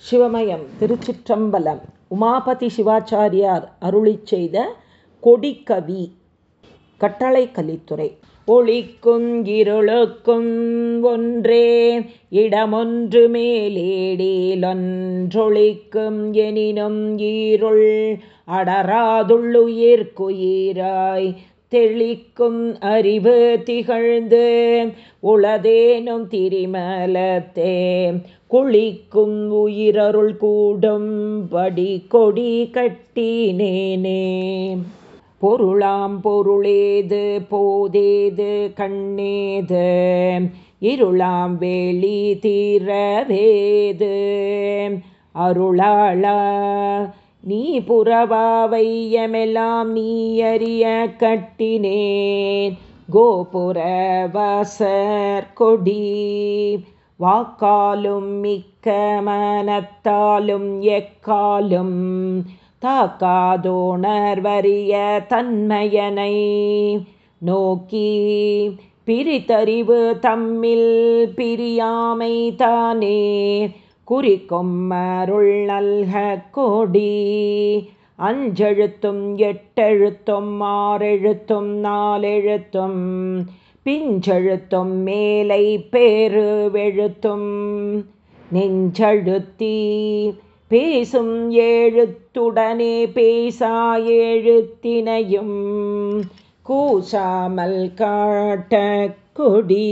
சிவமயம் திருச்சிற்றம்பலம். உமாபதி சிவாச்சாரியார் அருளி செய்த கொடிக்கவி கட்டளை கலித்துறை. ஒளிக்கும் இருளுக்கும் ஒன்றே இடமொன்று மேலேடேலொன்றொழிக்கும் எனினும் ஈருள் அடராதுள்ளுயிர்க்குயிராய். தெளிக்கும் அறிவு திகழ்ந்து உளதேனும் திரிமலத்தே. குளிக்கும் உயிரருள் கூடும் படி கொடி கட்டினேனே. பொருளாம் பொருளேது போதேது கண்ணேது. இருளாம் வேலி தீரவேது. அருளாள நீ புறவாவையமெல்லாம் நீயறிய கட்டினேன். கோபுரவாசர் கொடி வாக்காலும் மிக்க மனத்தாலும் எக்காலும் தாக்காதோணர்வறிய தன்மையனை நோக்கி பிரித்தறிவு தம்மில் பிரியாமை தானே. குறிக்கும் அருள் நல்க கொடி. அஞ்செழுத்தும் எட்டெழுத்தும் ஆறெழுத்தும் நாலெழுத்தும் பிஞ்செழுத்தும் மேலை பேருவெழுத்தும் நெஞ்செழுத்தி பேசும் எழுத்துடனே பேசா எழுத்தினையும் கூசாமல் காட்ட கொடி.